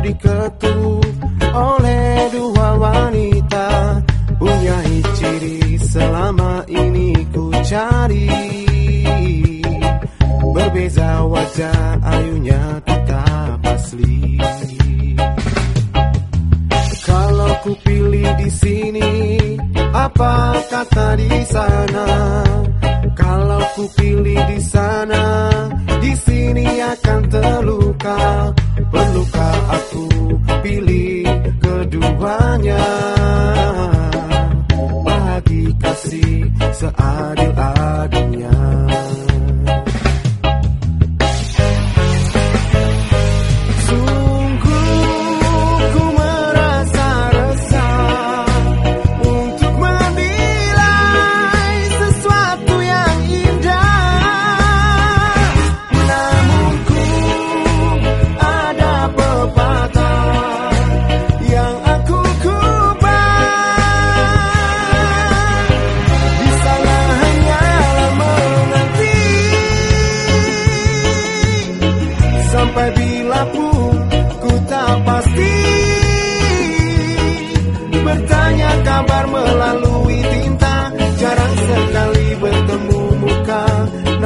diketuk oleh dua wanita. Punya ciri selama ini ku cari. Berbeza wajah ayunya tetap asli. Kalau ku pilih di sini apa kata di sana? Kalau ku pilih di sana di sini akan terluka Perlukah aku pilih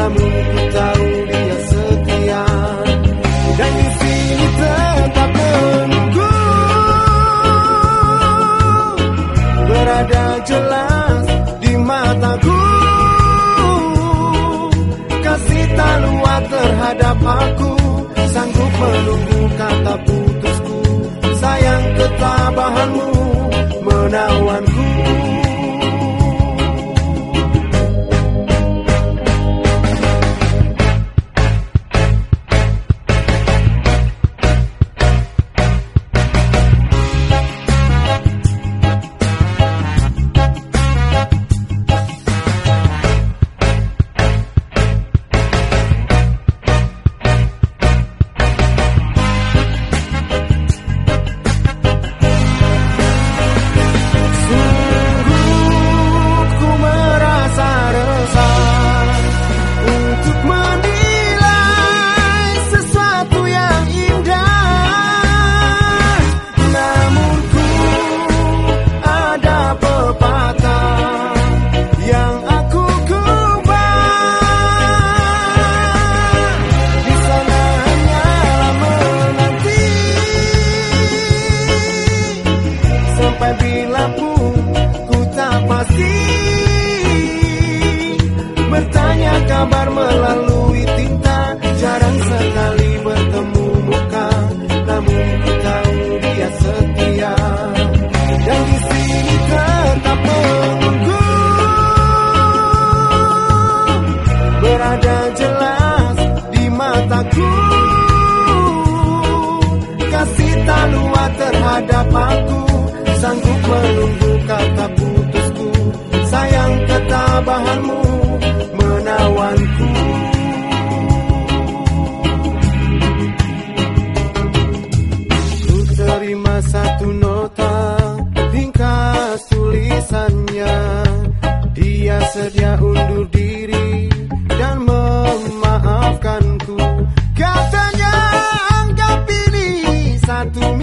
Namun ku tahu dia setia. Dan di sini tetap menunggu. Berada jelas di mataku. Kasih tak luar terhadap aku. Sanggup menunggu kabar melalui tinta. Jarang sekali bertemu muka Namun ku tahu dia setia. Dan di sini tetap menunggu. Berada jelas di mataku. Kasih tak luar terhadap aku bersedia undur diri dan memaafkanku. Katanya anggap ini satu